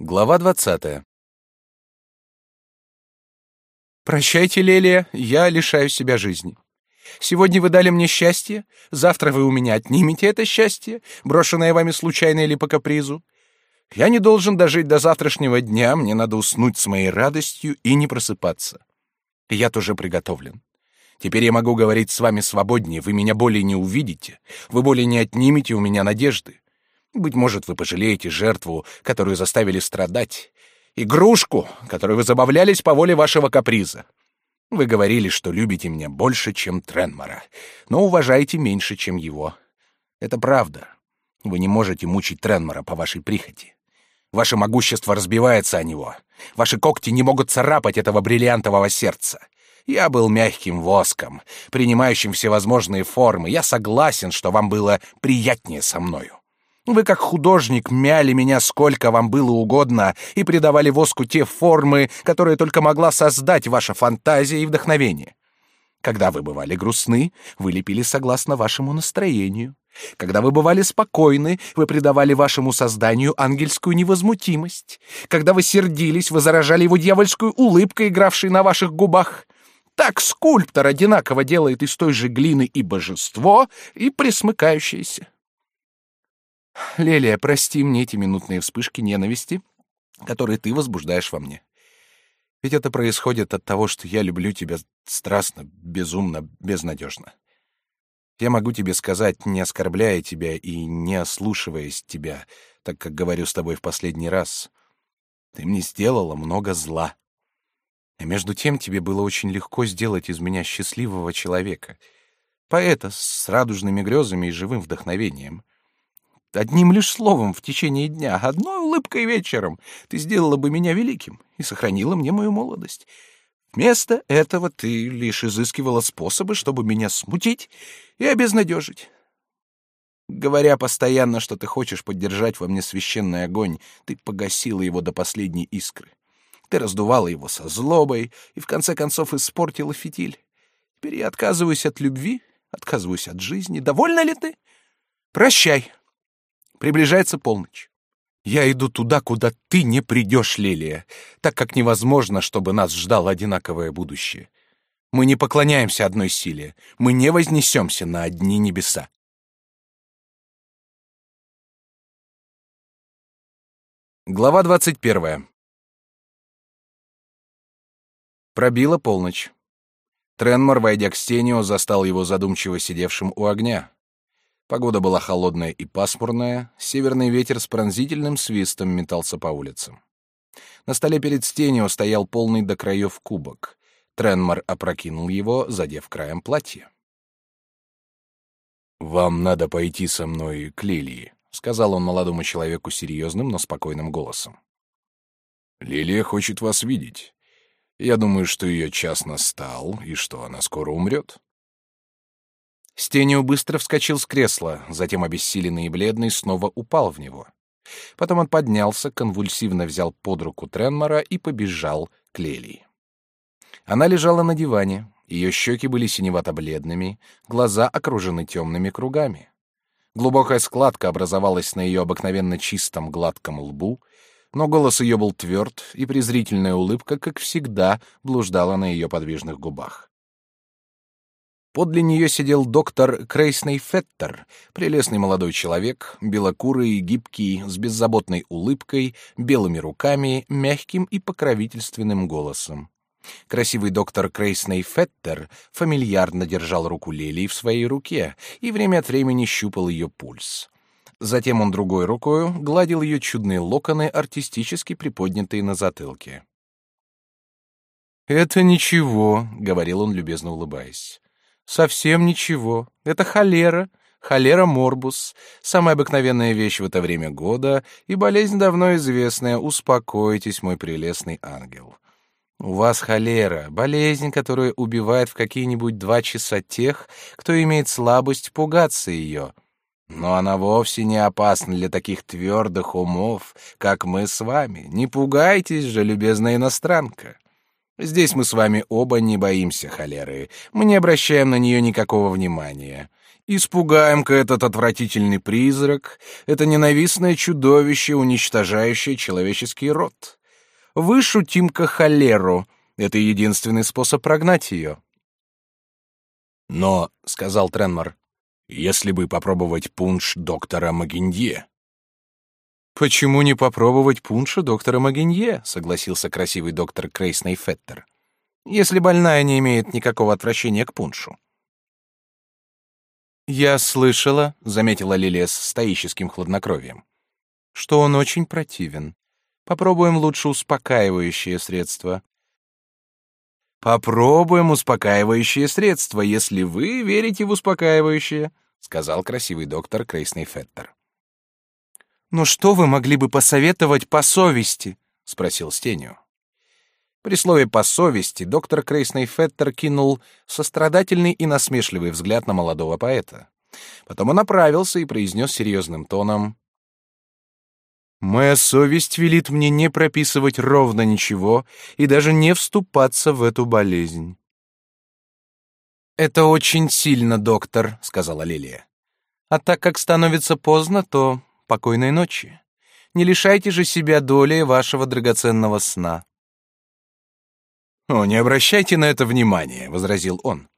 Глава двадцатая. Прощайте, Лелия, я лишаю себя жизни. Сегодня вы дали мне счастье, завтра вы у меня отнимете это счастье, брошенное вами случайно или по капризу. Я не должен дожить до завтрашнего дня, мне надо уснуть с моей радостью и не просыпаться. Я тоже приготовлен. Теперь я могу говорить с вами свободнее, вы меня более не увидите, вы более не отнимете у меня надежды. Быть может, вы пожалеете жертву, которую заставили страдать, игрушку, которой вы забавлялись по воле вашего каприза. Вы говорили, что любите меня больше, чем Тренмора, но уважаете меньше, чем его. Это правда. Вы не можете мучить Тренмора по вашей прихоти. Ваше могущество разбивается о него. Ваши когти не могут царапать этого бриллиантового сердца. Я был мягким воском, принимающим всевозможные формы. Я согласен, что вам было приятнее со мною. Вы, как художник, мяли меня сколько вам было угодно и придавали воску те формы, которые только могла создать ваша фантазия и вдохновение. Когда вы бывали грустны, вы лепили согласно вашему настроению. Когда вы бывали спокойны, вы придавали вашему созданию ангельскую невозмутимость. Когда вы сердились, вы заражали его дьявольскую улыбкой, игравшей на ваших губах. Так скульптор одинаково делает из той же глины и божество, и присмыкающееся. Лелия, прости мне эти минутные вспышки ненависти, которые ты возбуждаешь во мне. Ведь это происходит от того, что я люблю тебя страстно, безумно, безнадежно. Я могу тебе сказать, не оскорбляя тебя и не ослушиваясь тебя, так как говорю с тобой в последний раз. Ты мне сделала много зла. А между тем тебе было очень легко сделать из меня счастливого человека, поэта с радужными грезами и живым вдохновением. Одним лишь словом в течение дня, одной улыбкой вечером ты сделала бы меня великим и сохранила мне мою молодость. Вместо этого ты лишь изыскивала способы, чтобы меня смутить и обезнадежить. Говоря постоянно, что ты хочешь поддержать во мне священный огонь, ты погасила его до последней искры. Ты раздувала его со злобой и в конце концов испортила фитиль. Теперь я отказываюсь от любви, отказываюсь от жизни. Довольна ли ты? Прощай. Приближается полночь. Я иду туда, куда ты не придешь, Лилия, так как невозможно, чтобы нас ждало одинаковое будущее. Мы не поклоняемся одной силе, мы не вознесемся на одни небеса. Глава двадцать первая. Пробила полночь. Тренмор, войдя к Стенио, застал его задумчиво сидевшим у огня. Погода была холодная и пасмурная, северный ветер с пронзительным свистом метался по улицам. На столе перед стенью стоял полный до краев кубок. Тренмор опрокинул его, задев краем платья. «Вам надо пойти со мной к Лилии», — сказал он молодому человеку серьезным, но спокойным голосом. «Лилия хочет вас видеть. Я думаю, что ее час настал, и что она скоро умрет». Стенио быстро вскочил с кресла, затем обессиленный и бледный снова упал в него. Потом он поднялся, конвульсивно взял под руку Тренмора и побежал к Лелии. Она лежала на диване, ее щеки были синевато-бледными, глаза окружены темными кругами. Глубокая складка образовалась на ее обыкновенно чистом гладком лбу, но голос ее был тверд, и презрительная улыбка, как всегда, блуждала на ее подвижных губах. Подле нее сидел доктор Крейсней Феттер, прелестный молодой человек, белокурый, гибкий, с беззаботной улыбкой, белыми руками, мягким и покровительственным голосом. Красивый доктор Крейсней Феттер фамильярно держал руку Лелии в своей руке и время от времени щупал ее пульс. Затем он другой рукой гладил ее чудные локоны, артистически приподнятые на затылке. «Это ничего», — говорил он, любезно улыбаясь. Совсем ничего. Это холера, холера морбус, самая обыкновенная вещь в это время года и болезнь давно известная. Успокойтесь, мой прелестный ангел. У вас холера, болезнь, которая убивает в какие-нибудь два часа тех, кто имеет слабость пугаться ее. Но она вовсе не опасна для таких твердых умов, как мы с вами. Не пугайтесь же, любезная иностранка. Здесь мы с вами оба не боимся холеры. Мы не обращаем на нее никакого внимания. Испугаем-ка этот отвратительный призрак, это ненавистное чудовище, уничтожающее человеческий род. Вышутим-ка холеру, это единственный способ прогнать ее. Но, — сказал Тренмор, — если бы попробовать пунш доктора Магинье. Почему не попробовать пунша доктора Магинье? — согласился красивый доктор Крейсней Феттер. Если больная не имеет никакого отвращения к пуншу. «Я слышала», — заметила Лилия с стоическим хладнокровием, «что он очень противен. Попробуем лучше успокаивающее средство». «Попробуем успокаивающее средство, если вы верите в успокаивающее», — сказал красивый доктор Крейсный Феттер. «Ну что вы могли бы посоветовать по совести?» — спросил Стеню. При слове «по совести» доктор Крейсный Феттер кинул сострадательный и насмешливый взгляд на молодого поэта. Потом он направился и произнес серьезным тоном «Моя совесть велит мне не прописывать ровно ничего и даже не вступаться в эту болезнь». «Это очень сильно, доктор», — сказала Лилия. «А так как становится поздно, то покойной ночи. Не лишайте же себя доли вашего драгоценного сна». «О, не обращайте на это внимания», — возразил он.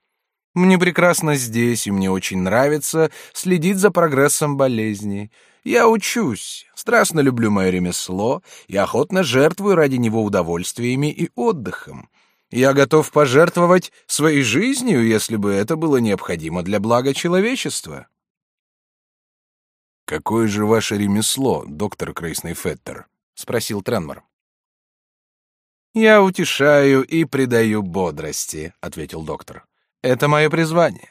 «Мне прекрасно здесь, и мне очень нравится следить за прогрессом болезни. Я учусь, страстно люблю мое ремесло и охотно жертвую ради него удовольствиями и отдыхом. Я готов пожертвовать своей жизнью, если бы это было необходимо для блага человечества». «Какое же ваше ремесло, доктор Крейсный Феттер?» — спросил Тренмор. «Я утешаю и придаю бодрости», — ответил доктор. «Это мое призвание.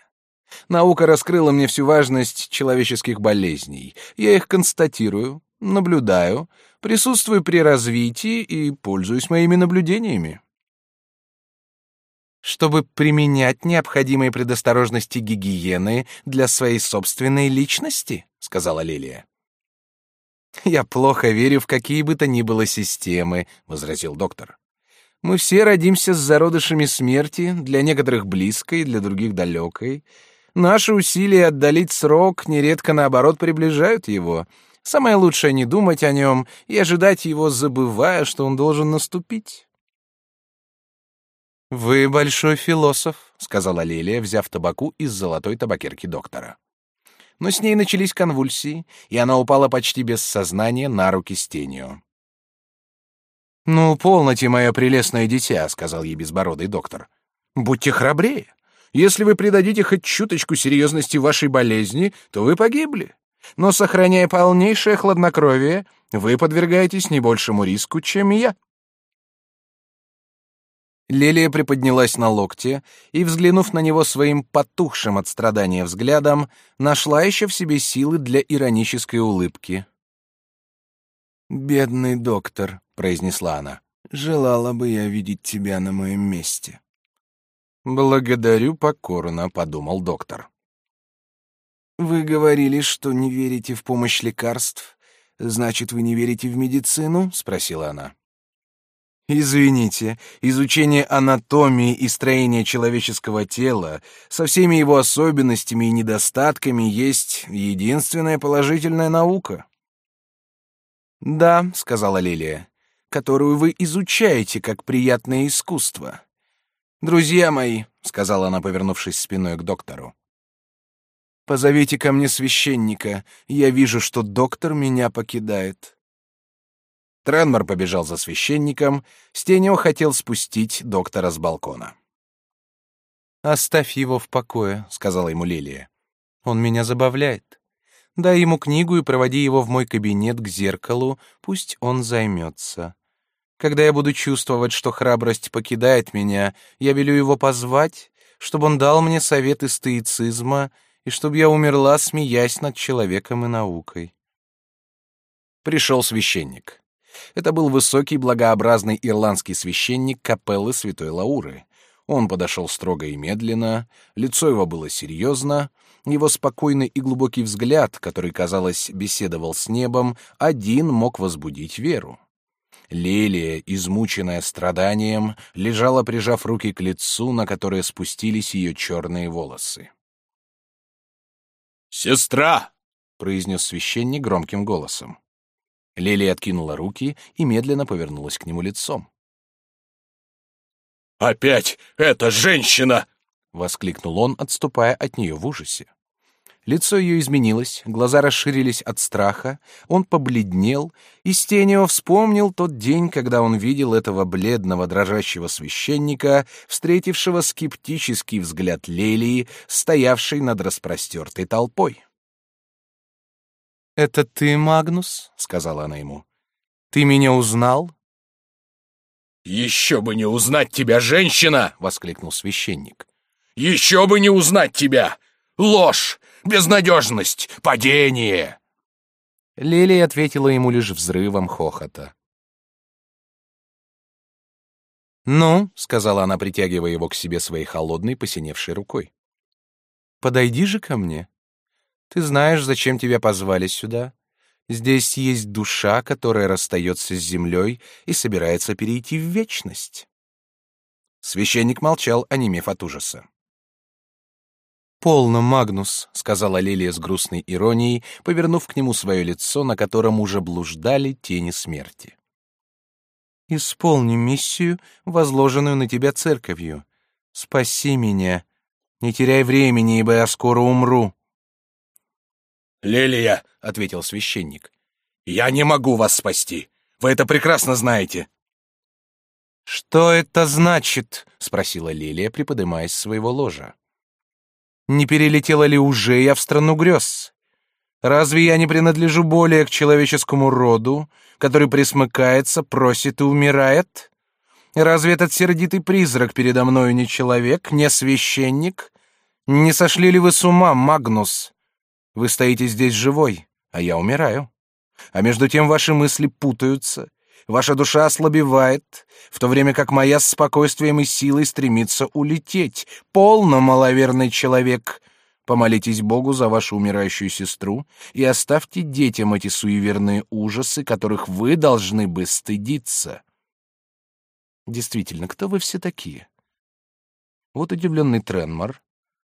Наука раскрыла мне всю важность человеческих болезней. Я их констатирую, наблюдаю, присутствую при развитии и пользуюсь моими наблюдениями». «Чтобы применять необходимые предосторожности гигиены для своей собственной личности», — сказала Лилия. «Я плохо верю в какие бы то ни было системы», — возразил доктор. Мы все родимся с зародышами смерти, для некоторых близкой, для других далекой. Наши усилия отдалить срок нередко, наоборот, приближают его. Самое лучшее — не думать о нем и ожидать его, забывая, что он должен наступить. «Вы большой философ», — сказала Лилия, взяв табаку из золотой табакерки доктора. Но с ней начались конвульсии, и она упала почти без сознания на руки Стению. «Ну, полноте, мое прелестное дитя», — сказал ей безбородый доктор. «Будьте храбрее. Если вы придадите хоть чуточку серьезности вашей болезни, то вы погибли. Но, сохраняя полнейшее хладнокровие, вы подвергаетесь не большему риску, чем я». Лилия приподнялась на локте и, взглянув на него своим потухшим от страдания взглядом, нашла еще в себе силы для иронической улыбки. «Бедный доктор», произнесла она. Желала бы я видеть тебя на моем месте. Благодарю покорно, подумал доктор. Вы говорили, что не верите в помощь лекарств. Значит, вы не верите в медицину? спросила она. Извините, изучение анатомии и строения человеческого тела со всеми его особенностями и недостатками есть единственная положительная наука. Да, сказала Лилия которую вы изучаете как приятное искусство. Друзья мои, сказала она, повернувшись спиной к доктору. Позовите ко мне священника. Я вижу, что доктор меня покидает. Тренмор побежал за священником, Стенио хотел спустить доктора с балкона. «Оставь его в покое», — сказала ему Лилия. «Он меня забавляет. Дай ему книгу и проводи его в мой кабинет к зеркалу, пусть он займется. Когда я буду чувствовать, что храбрость покидает меня, я велю его позвать, чтобы он дал мне советы стоицизма и чтобы я умерла, смеясь над человеком и наукой. Пришел священник. Это был высокий, благообразный ирландский священник капеллы Святой Лауры. Он подошел строго и медленно, лицо его было серьезно, его спокойный и глубокий взгляд, который, казалось, беседовал с небом, один мог возбудить веру. Лелия, измученная страданием, лежала, прижав руки к лицу, на которое спустились ее черные волосы. Сестра, произнес священник громким голосом. Лилия откинула руки и медленно повернулась к нему лицом. «Опять эта женщина!» — воскликнул он, отступая от нее в ужасе. Лицо ее изменилось, глаза расширились от страха, он побледнел, и Стенио вспомнил тот день, когда он видел этого бледного дрожащего священника, встретившего скептический взгляд Лелии, стоявшей над распростертой толпой. «Это ты, Магнус?» — сказала она ему. «Ты меня узнал?» «Еще бы не узнать тебя, женщина!» — воскликнул священник. «Еще бы не узнать тебя! Ложь! Безнадежность! Падение!» Лилия ответила ему лишь взрывом хохота. «Ну», — сказала она, притягивая его к себе своей холодной, посиневшей рукой, — «подойди же ко мне. Ты знаешь, зачем тебя позвали сюда. Здесь есть душа, которая расстается с землей и собирается перейти в вечность». Священник молчал, онемев от ужаса. «Полно, Магнус», — сказала Лилия с грустной иронией, повернув к нему свое лицо, на котором уже блуждали тени смерти. «Исполни миссию, возложенную на тебя церковью. Спаси меня. Не теряй времени, ибо я скоро умру». «Лилия», — ответил священник, — «я не могу вас спасти. Вы это прекрасно знаете». «Что это значит?» — спросила Лилия, приподнимаясь с своего ложа. Не перелетела ли уже я в страну грез? Разве я не принадлежу более к человеческому роду, который присмыкается, просит и умирает? Разве этот сердитый призрак передо мною не человек, не священник? Не сошли ли вы с ума, Магнус? Вы стоите здесь живой, а я умираю. А между тем ваши мысли путаются, Ваша душа ослабевает, в то время как моя с спокойствием и силой стремится улететь. Полно, маловерный человек. Помолитесь Богу за вашу умирающую сестру и оставьте детям эти суеверные ужасы, которых вы должны бы стыдиться. Действительно, кто вы все такие? Вот удивленный Тренмор,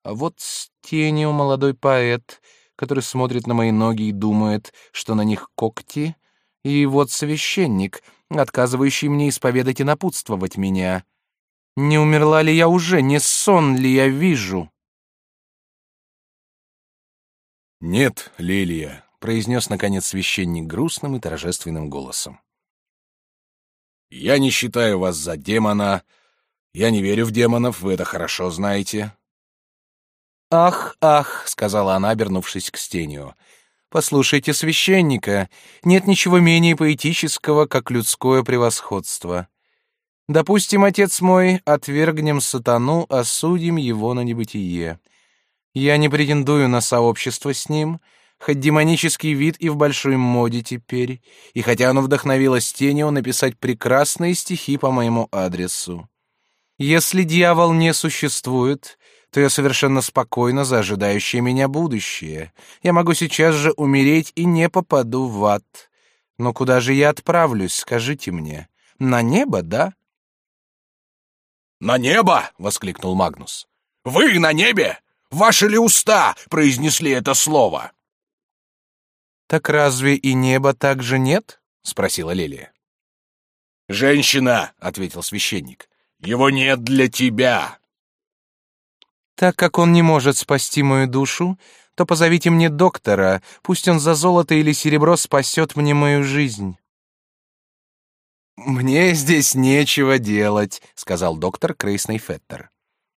а вот Стенио, молодой поэт, который смотрит на мои ноги и думает, что на них когти — и вот священник, отказывающий мне исповедать и напутствовать меня. Не умерла ли я уже, не сон ли я вижу? «Нет, Лилия», — произнес, наконец, священник грустным и торжественным голосом. «Я не считаю вас за демона. Я не верю в демонов, вы это хорошо знаете». «Ах, ах», — сказала она, обернувшись к Стению, — Послушайте священника, нет ничего менее поэтического, как людское превосходство. Допустим, отец мой, отвергнем сатану, осудим его на небытие. Я не претендую на сообщество с ним, хоть демонический вид и в большой моде теперь, и хотя оно вдохновило Стенио написать прекрасные стихи по моему адресу. Если дьявол не существует, то я совершенно спокойна за ожидающее меня будущее. Я могу сейчас же умереть и не попаду в ад. Но куда же я отправлюсь, скажите мне? На небо, да? На небо, воскликнул Магнус. Вы на небе? Ваши ли уста произнесли это слово? Так разве и неба также нет? спросила Лилия. Женщина, ответил священник. Его нет для тебя. Так как он не может спасти мою душу, то позовите мне доктора, пусть он за золото или серебро спасет мне мою жизнь». «Мне здесь нечего делать», — сказал доктор Крейсный Феттер.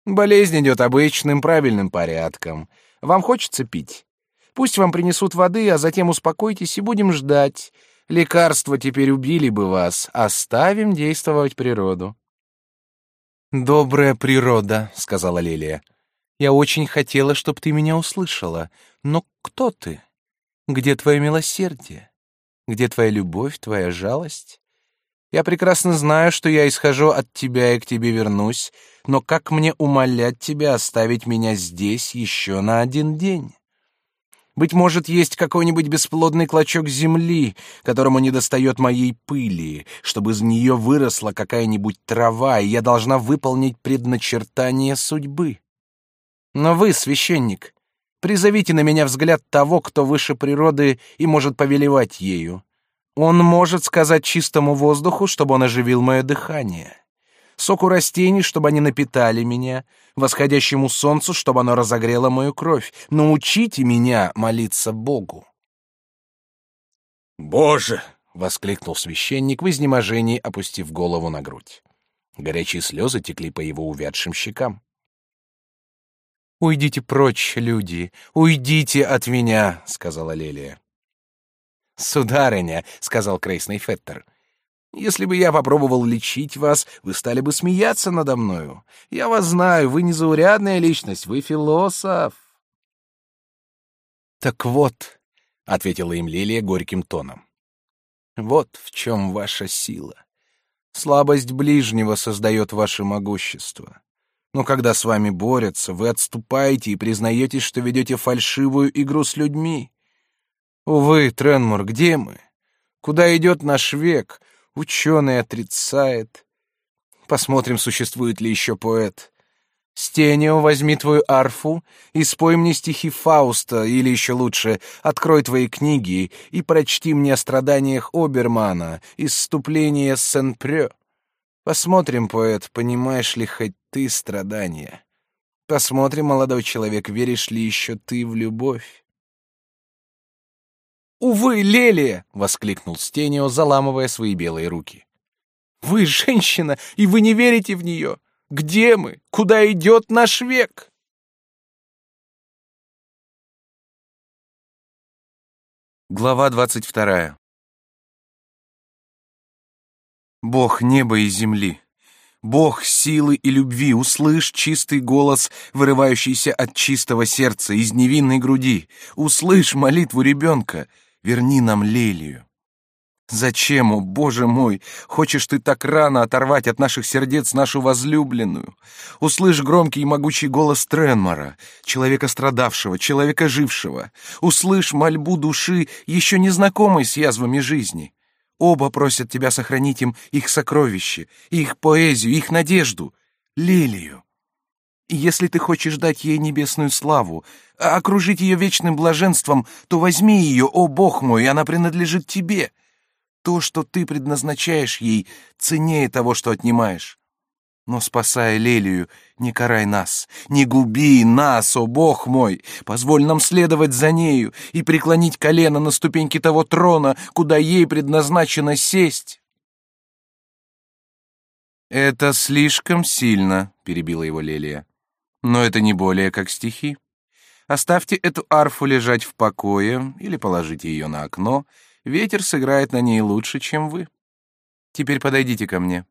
«Болезнь идет обычным, правильным порядком. Вам хочется пить? Пусть вам принесут воды, а затем успокойтесь и будем ждать. Лекарства теперь убили бы вас. Оставим действовать природу». «Добрая природа», — сказала Лилия. Я очень хотела, чтобы ты меня услышала. Но кто ты? Где твое милосердие? Где твоя любовь, твоя жалость? Я прекрасно знаю, что я исхожу от тебя и к тебе вернусь, но как мне умолять тебя оставить меня здесь еще на один день? Быть может, есть какой-нибудь бесплодный клочок земли, которому недостает моей пыли, чтобы из нее выросла какая-нибудь трава, и я должна выполнить предначертание судьбы. Но вы, священник, Призовите на меня взгляд того, кто выше природы и может повелевать ею. Он может сказать чистому воздуху, чтобы он оживил мое дыхание, соку растений, чтобы они напитали меня, восходящему солнцу, чтобы оно разогрело мою кровь. Научите меня молиться Богу. Боже! воскликнул священник в изнеможении, опустив голову на грудь. Горячие слезы текли по его увядшим щекам. «Уйдите прочь, люди, уйдите от меня», — сказала Лелия. «Сударыня», — сказал Крейсный Феттер, — «если бы я попробовал лечить вас, вы стали бы смеяться надо мною. Я вас знаю, вы незаурядная личность, вы философ». «Так вот», — ответила им Лилия горьким тоном, — «вот в чем ваша сила. Слабость ближнего создает ваше могущество. Но когда с вами борются, вы отступаете и признаете, что ведете фальшивую игру с людьми. Увы, Тренмор, где мы? Куда идет наш век? Ученый отрицает. Посмотрим, существует ли еще поэт. Стенио, возьми твою арфу и спой мне стихи Фауста, или еще лучше, открой твои книги и прочти мне о страданиях Обермана из вступления Сен-Прё. Посмотрим, поэт, понимаешь ли хоть ты страдания. Посмотрим, молодой человек, веришь ли еще ты в любовь. «Увы, Лелия!» — воскликнул Стенио, заламывая свои белые руки. «Вы женщина, и вы не верите в нее! Где мы? Куда идет наш век?» Глава 22. Бог неба и земли, Бог силы и любви, услышь чистый голос, вырывающийся от чистого сердца, из невинной груди. Услышь молитву ребенка, верни нам Лелию. Зачем, о Боже мой, хочешь ты так рано оторвать от наших сердец нашу возлюбленную? Услышь громкий и могучий голос Тренмора, человека страдавшего, человека жившего. Услышь мольбу души, еще не знакомой с язвами жизни. Оба просят тебя сохранить им их сокровище, их поэзию, их надежду, лилию. И если ты хочешь дать ей небесную славу, а окружить ее вечным блаженством, то возьми ее, о Бог мой, она принадлежит тебе. То, что ты предназначаешь ей, ценнее того, что отнимаешь. Но, спасая Лелию, не карай нас, не губи нас, о Бог мой! Позволь нам следовать за нею и преклонить колено на ступеньки того трона, куда ей предназначено сесть. «Это слишком сильно», — перебила его Лелия. «Но это не более как стихи. Оставьте эту арфу лежать в покое или положите ее на окно. Ветер сыграет на ней лучше, чем вы. Теперь подойдите ко мне».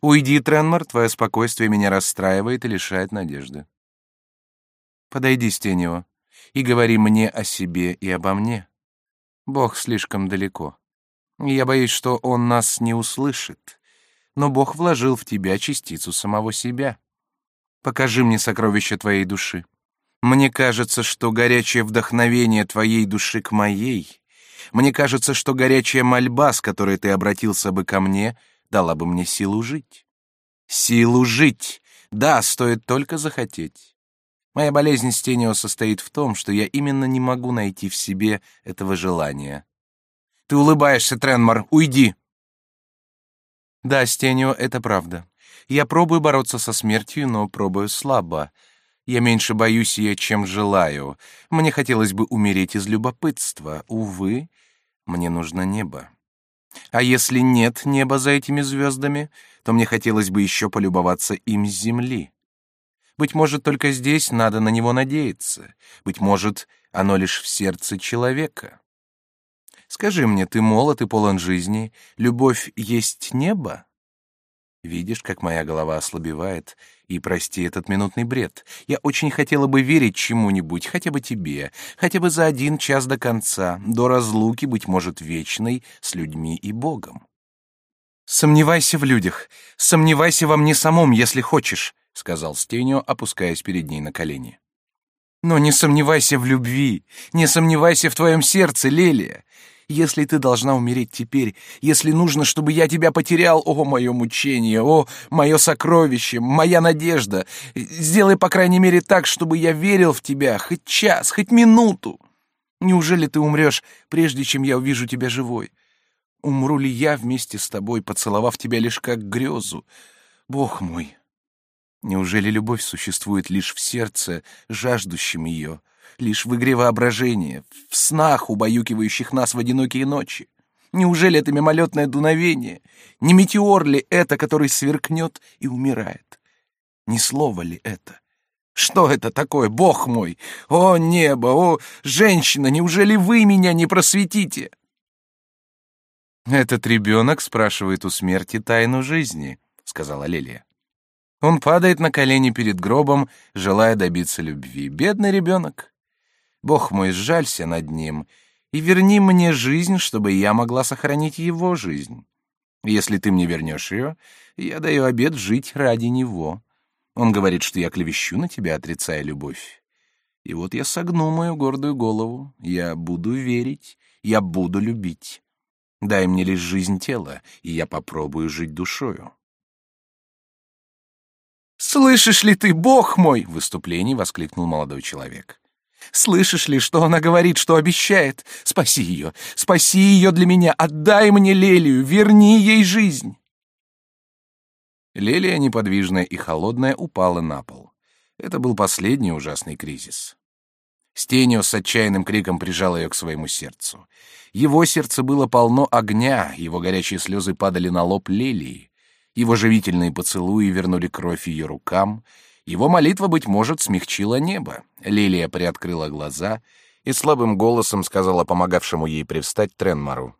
Уйди, Тренмор, твое спокойствие меня расстраивает и лишает надежды. Подойди, Стенио, и говори мне о себе и обо мне. Бог слишком далеко. Я боюсь, что он нас не услышит. Но Бог вложил в тебя частицу самого себя. Покажи мне сокровища твоей души. Мне кажется, что горячее вдохновение твоей души к моей, мне кажется, что горячая мольба, с которой ты обратился бы ко мне, дала бы мне силу жить. Силу жить! Да, стоит только захотеть. Моя болезнь Стенио состоит в том, что я именно не могу найти в себе этого желания. Ты улыбаешься, Тренмор, уйди. Да, Стенио, это правда. Я пробую бороться со смертью, но пробую слабо. Я меньше боюсь ее, чем желаю. Мне хотелось бы умереть из любопытства. Увы, мне нужно небо. А если нет неба за этими звездами, то мне хотелось бы еще полюбоваться им с земли. Быть может, только здесь надо на него надеяться. Быть может, оно лишь в сердце человека. Скажи мне, ты молод и полон жизни, любовь есть небо? Видишь, как моя голова ослабевает, и прости этот минутный бред. Я очень хотела бы верить чему-нибудь, хотя бы тебе, хотя бы за один час до конца, до разлуки, быть может, вечной с людьми и Богом. Сомневайся в людях, сомневайся во мне самом, если хочешь, сказал Стенио, опускаясь перед ней на колени. Но не сомневайся в любви, не сомневайся в твоем сердце, Лелия. Если ты должна умереть теперь, если нужно, чтобы я тебя потерял, о, мое мучение, о, мое сокровище, моя надежда, сделай, по крайней мере, так, чтобы я верил в тебя хоть час, хоть минуту. Неужели ты умрешь, прежде чем я увижу тебя живой? Умру ли я вместе с тобой, поцеловав тебя лишь как грезу? Бог мой! Неужели любовь существует лишь в сердце, жаждущем ее, лишь в игре воображения, в снах, убаюкивающих нас в одинокие ночи? Неужели это мимолетное дуновение? Не метеор ли это, который сверкнет и умирает? Не слово ли это? Что это такое, бог мой? О, небо, о, женщина, неужели вы меня не просветите? Этот ребенок спрашивает у смерти тайну жизни, сказала Лилия. Он падает на колени перед гробом, желая добиться любви. Бедный ребенок. Бог мой, сжалься над ним и верни мне жизнь, чтобы я могла сохранить его жизнь. Если ты мне вернешь ее, я даю обет жить ради него. Он говорит, что я клевещу на тебя, отрицая любовь. И вот я согну мою гордую голову. Я буду верить, я буду любить. Дай мне лишь жизнь тела, и я попробую жить душою. «Слышишь ли ты, бог мой!» — в выступлении воскликнул молодой человек. «Слышишь ли, что она говорит, что обещает? Спаси ее! Спаси ее для меня! Отдай мне Лелию! Верни ей жизнь!» Лелия, неподвижная и холодная, упала на пол. Это был последний ужасный кризис. Стенио с отчаянным криком прижал ее к своему сердцу. Его сердце было полно огня, его горячие слезы падали на лоб Лелии. Его живительные поцелуи вернули кровь ее рукам. Его молитва, быть может, смягчила небо. Лилия приоткрыла глаза и слабым голосом сказала помогавшему ей привстать Тренмару.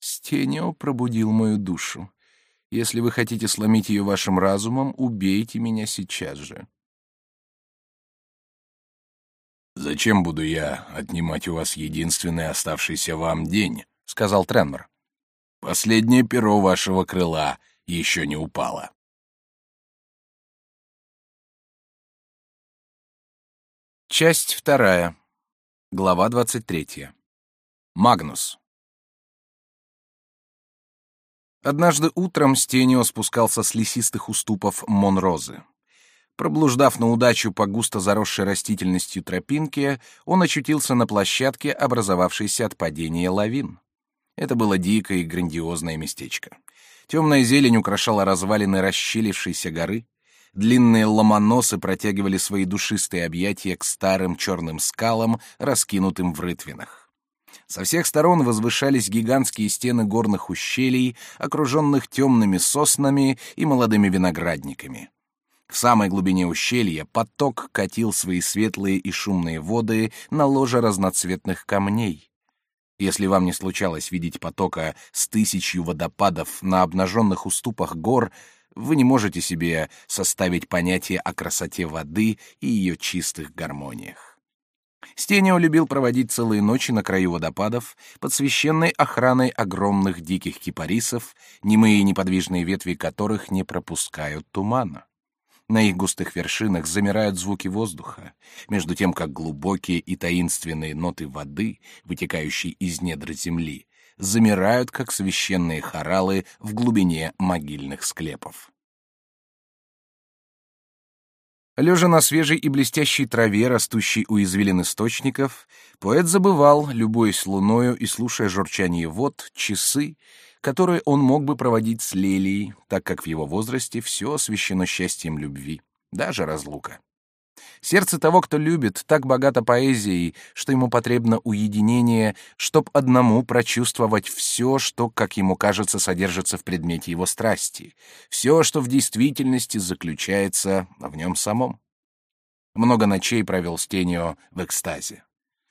«Стенио пробудил мою душу. Если вы хотите сломить ее вашим разумом, убейте меня сейчас же». «Зачем буду я отнимать у вас единственный оставшийся вам день?» — сказал Тренмар. Последнее перо вашего крыла еще не упало. Часть вторая. Глава двадцать третья. Магнус. Однажды утром Стенио спускался с лесистых уступов Монрозы. Проблуждав на удачу по густо заросшей растительностью тропинке, он очутился на площадке, образовавшейся от падения лавин. Это было дикое и грандиозное местечко. Темная зелень украшала развалины расщелившейся горы, длинные ломоносы протягивали свои душистые объятия к старым черным скалам, раскинутым в рытвинах. Со всех сторон возвышались гигантские стены горных ущелий, окруженных темными соснами и молодыми виноградниками. В самой глубине ущелья поток катил свои светлые и шумные воды на ложе разноцветных камней. Если вам не случалось видеть потока с тысячью водопадов на обнаженных уступах гор, вы не можете себе составить понятие о красоте воды и ее чистых гармониях. Стенио любил проводить целые ночи на краю водопадов под священной охраной огромных диких кипарисов, немые неподвижные ветви которых не пропускают тумана. На их густых вершинах замирают звуки воздуха, между тем как глубокие и таинственные ноты воды, вытекающие из недр земли, замирают, как священные хоралы в глубине могильных склепов. Лежа на свежей и блестящей траве, растущей у извилин источников, поэт забывал, любуясь луною и слушая журчание вод, часы, которые он мог бы проводить с Лелией, так как в его возрасте все освящено счастьем любви, даже разлука. Сердце того, кто любит, так богато поэзией, что ему потребно уединение, чтоб одному прочувствовать все, что, как ему кажется, содержится в предмете его страсти, все, что в действительности заключается в нем самом. Много ночей провел Стенио в экстазе.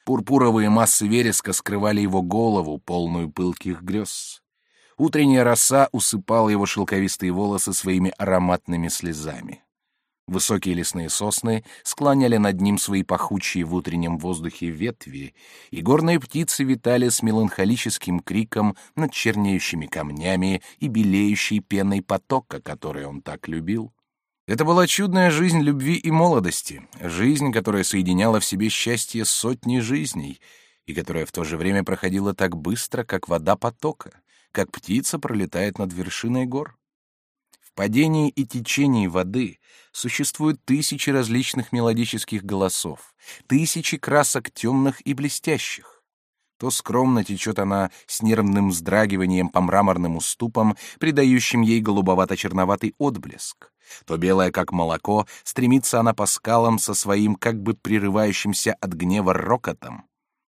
Пурпуровые массы вереска скрывали его голову, полную пылких грез. Утренняя роса усыпала его шелковистые волосы своими ароматными слезами. Высокие лесные сосны склоняли над ним свои пахучие в утреннем воздухе ветви, и горные птицы витали с меланхолическим криком над чернеющими камнями и белеющей пеной потока, который он так любил. Это была чудная жизнь любви и молодости, жизнь, которая соединяла в себе счастье сотни жизней — и которая в то же время проходила так быстро, как вода потока, как птица пролетает над вершиной гор. В падении и течении воды существуют тысячи различных мелодических голосов, тысячи красок темных и блестящих. То скромно течет она с нервным вздрагиванием по мраморным уступам, придающим ей голубовато-черноватый отблеск. То белая, как молоко, стремится она по скалам со своим как бы прерывающимся от гнева рокотом.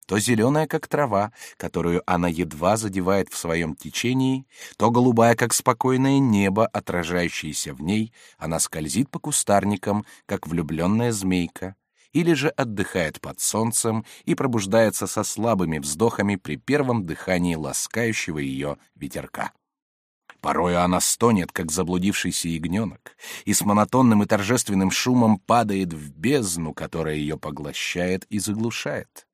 То зеленая, как трава, которую она едва задевает в своем течении, то голубая, как спокойное небо, отражающееся в ней, она скользит по кустарникам, как влюбленная змейка, или же отдыхает под солнцем и пробуждается со слабыми вздохами при первом дыхании ласкающего ее ветерка. Порою она стонет, как заблудившийся ягненок, и с монотонным и торжественным шумом падает в бездну, которая ее поглощает и заглушает.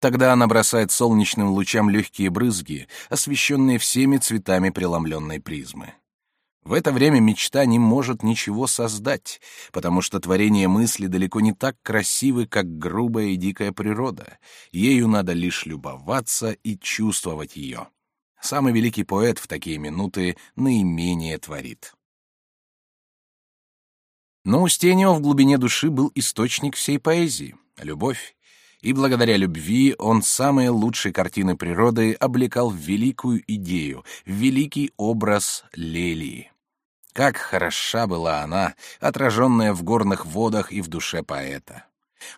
Тогда она бросает солнечным лучам легкие брызги, освещенные всеми цветами преломленной призмы. В это время мечта не может ничего создать, потому что творение мысли далеко не так красивы, как грубая и дикая природа. Ею надо лишь любоваться и чувствовать ее. Самый великий поэт в такие минуты наименее творит. Но у Стенио в глубине души был источник всей поэзии — любовь. И благодаря любви он самые лучшие картины природы облекал в великую идею, в великий образ Лелии. Как хороша была она, отраженная в горных водах и в душе поэта.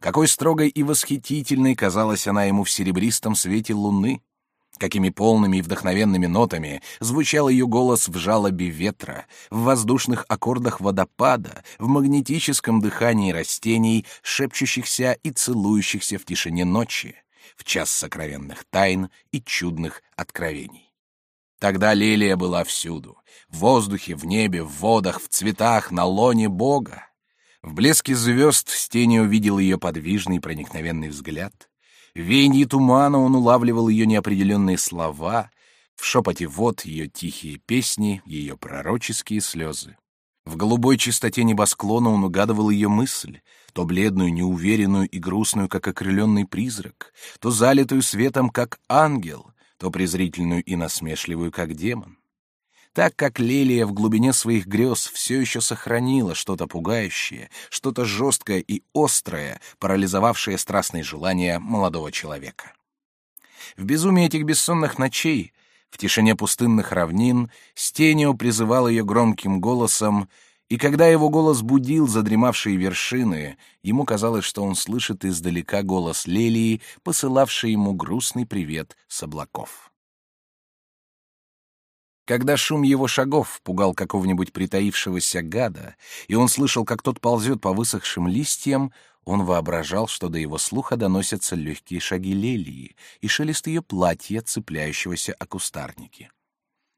Какой строгой и восхитительной казалась она ему в серебристом свете луны. Какими полными и вдохновенными нотами звучал ее голос в жалобе ветра, в воздушных аккордах водопада, в магнетическом дыхании растений, шепчущихся и целующихся в тишине ночи, в час сокровенных тайн и чудных откровений. Тогда лилия была всюду — в воздухе, в небе, в водах, в цветах, на лоне Бога. В блеске звезд Стени увидел ее подвижный проникновенный взгляд. В веянии тумана он улавливал ее неопределенные слова, в шепоте вод ее тихие песни, ее пророческие слезы. В голубой чистоте небосклона он угадывал ее мысль, то бледную, неуверенную и грустную, как окрыленный призрак, то залитую светом, как ангел, то презрительную и насмешливую, как демон. Так как Лелия в глубине своих грез все еще сохранила что-то пугающее, что-то жесткое и острое, парализовавшее страстные желания молодого человека. В безумии этих бессонных ночей, в тишине пустынных равнин, Стенио призывал ее громким голосом и когда его голос будил задремавшие вершины, ему казалось, что он слышит издалека голос Лелии, посылавший ему грустный привет с облаков. Когда шум его шагов пугал какого-нибудь притаившегося гада, и он слышал, как тот ползет по высохшим листьям, он воображал, что до его слуха доносятся легкие шаги Лелии и шелест ее платья, цепляющегося о кустарники.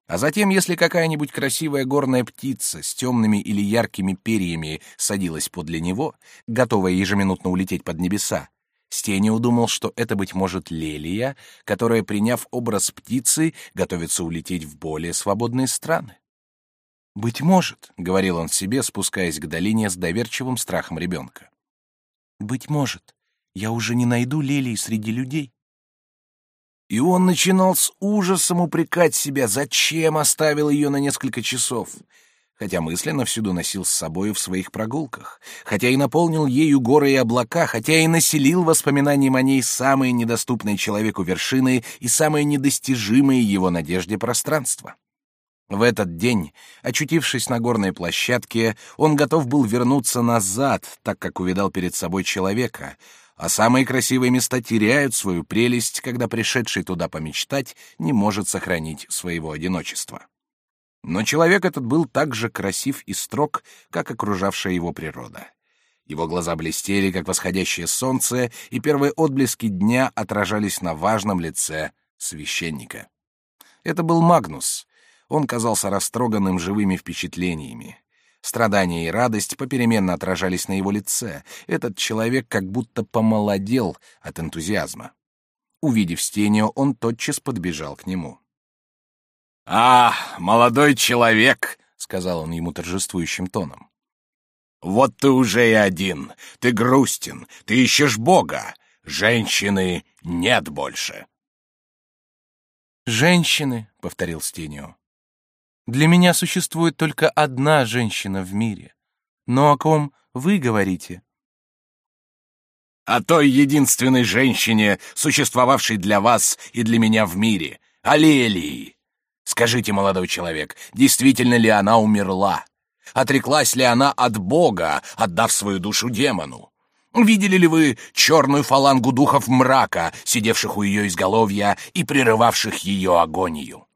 А затем, если какая-нибудь красивая горная птица с темными или яркими перьями садилась подле него, готовая ежеминутно улететь под небеса, Стеня удумал, что это, быть может, Лелия, которая, приняв образ птицы, готовится улететь в более свободные страны. «Быть может», — говорил он себе, спускаясь к долине с доверчивым страхом ребенка. «Быть может, я уже не найду Лелии среди людей. И он начинал с ужасом упрекать себя, зачем оставил ее на несколько часов, хотя мысленно всюду носил с собою в своих прогулках, хотя и наполнил ею горы и облака, хотя и населил воспоминанием о ней самые недоступные человеку вершины и самые недостижимые его надежде пространства. В этот день, очутившись на горной площадке, он готов был вернуться назад, так как увидал перед собой человека, а самые красивые места теряют свою прелесть, когда пришедший туда помечтать не может сохранить своего одиночества. Но человек этот был так же красив и строг, как окружавшая его природа. Его глаза блестели, как восходящее солнце, и первые отблески дня отражались на важном лице священника. Это был Магнус. Он казался растроганным живыми впечатлениями. Страдания и радость попеременно отражались на его лице. Этот человек как будто помолодел от энтузиазма. Увидев Стенио, он тотчас подбежал к нему. «А, молодой человек!» — сказал он ему торжествующим тоном. «Вот ты уже и один. Ты грустен, ты ищешь Бога. Женщины нет больше. «Женщины», — повторил Стенио. «Для меня существует только одна женщина в мире. Но о ком вы говорите?» «О той единственной женщине, существовавшей для вас и для меня в мире, Алелии. Скажите, молодой человек, действительно ли она умерла? Отреклась ли она от Бога, отдав свою душу демону? Видели ли вы черную фалангу духов мрака, сидевших у ее изголовья и прерывавших ее агонию?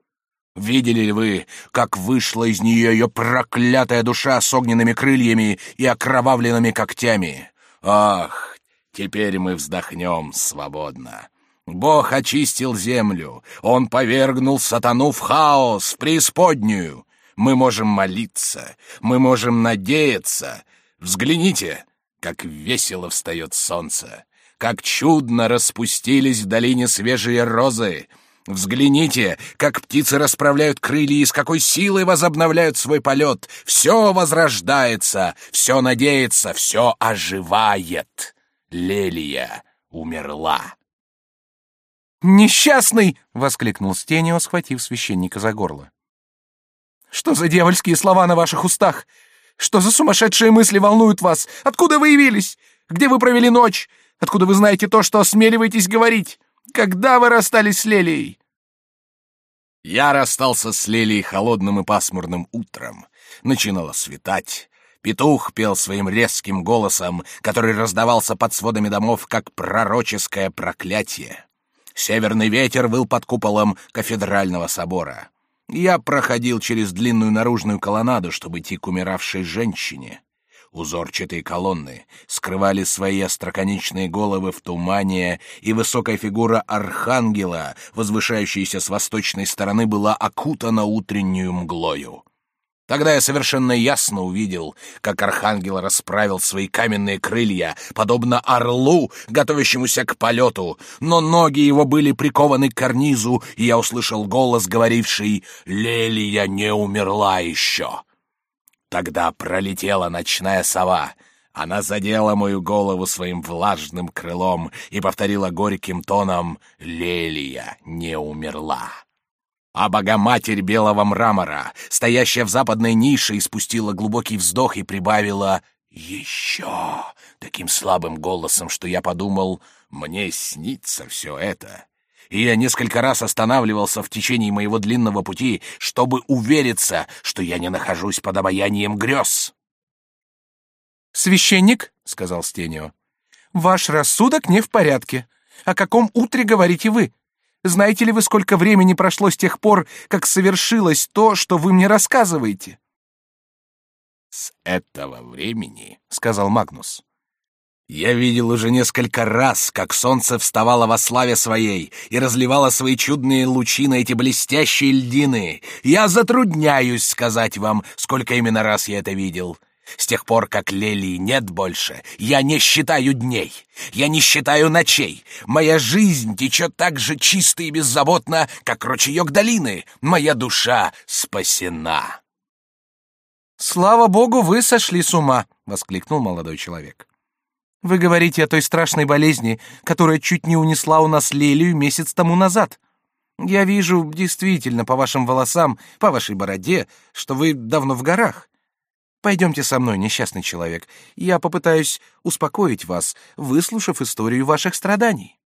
Видели ли вы, как вышла из нее ее проклятая душа с огненными крыльями и окровавленными когтями? Ах, теперь мы вздохнем свободно. Бог очистил землю, Он повергнул сатану в хаос, в преисподнюю. Мы можем молиться, мы можем надеяться. Взгляните, как весело встает солнце! Как чудно распустились в долине свежие розы! Взгляните, как птицы расправляют крылья и с какой силой возобновляют свой полет! Все возрождается, все надеется, все оживает! Лелия умерла. «Несчастный!» — воскликнул Стенио, схватив священника за горло. «Что за дьявольские слова на ваших устах? Что за сумасшедшие мысли волнуют вас? Откуда вы явились? Где вы провели ночь? Откуда вы знаете то, что осмеливаетесь говорить? Когда вы расстались с Лелией?» Я расстался с Лелией холодным и пасмурным утром. Начинало светать. Петух пел своим резким голосом, который раздавался под сводами домов, как пророческое проклятие. Северный ветер выл под куполом кафедрального собора. Я проходил через длинную наружную колоннаду, чтобы идти к умиравшей женщине. Узорчатые колонны скрывали свои остроконечные головы в тумане, и высокая фигура архангела, возвышающаяся с восточной стороны, была окутана утреннюю мглою. Тогда я совершенно ясно увидел, как архангел расправил свои каменные крылья, подобно орлу, готовящемуся к полету, но ноги его были прикованы к карнизу, и я услышал голос, говоривший «Лелия не умерла еще». Тогда пролетела ночная сова. Она задела мою голову своим влажным крылом и повторила горьким тоном «Лелия не умерла» а Богоматерь белого мрамора, стоящая в западной нише, испустила глубокий вздох и прибавила «Еще!» таким слабым голосом, что я подумал, мне снится все это. И я несколько раз останавливался в течение моего длинного пути, чтобы увериться, что я не нахожусь под обаянием грез. «Священник», — сказал Стенио, — «ваш рассудок не в порядке. О каком утре говорите вы? Знаете ли вы, сколько времени прошло с тех пор, как совершилось то, что вы мне рассказываете?» «С этого времени», — сказал Магнус, — «я видел уже несколько раз, как солнце вставало во славе своей и разливало свои чудные лучи на эти блестящие льдины. Я затрудняюсь сказать вам, сколько именно раз я это видел. С тех пор, как Лелии нет больше, я не считаю дней, я не считаю ночей. Моя жизнь течет так же чисто и беззаботно, как ручеек долины. Моя душа спасена. «Слава богу, вы сошли с ума!» — воскликнул молодой человек. «Вы говорите о той страшной болезни, которая чуть не унесла у нас Лелию месяц тому назад. Я вижу действительно по вашим волосам, по вашей бороде, что вы давно в горах. Пойдемте со мной, несчастный человек. Я попытаюсь успокоить вас, выслушав историю ваших страданий.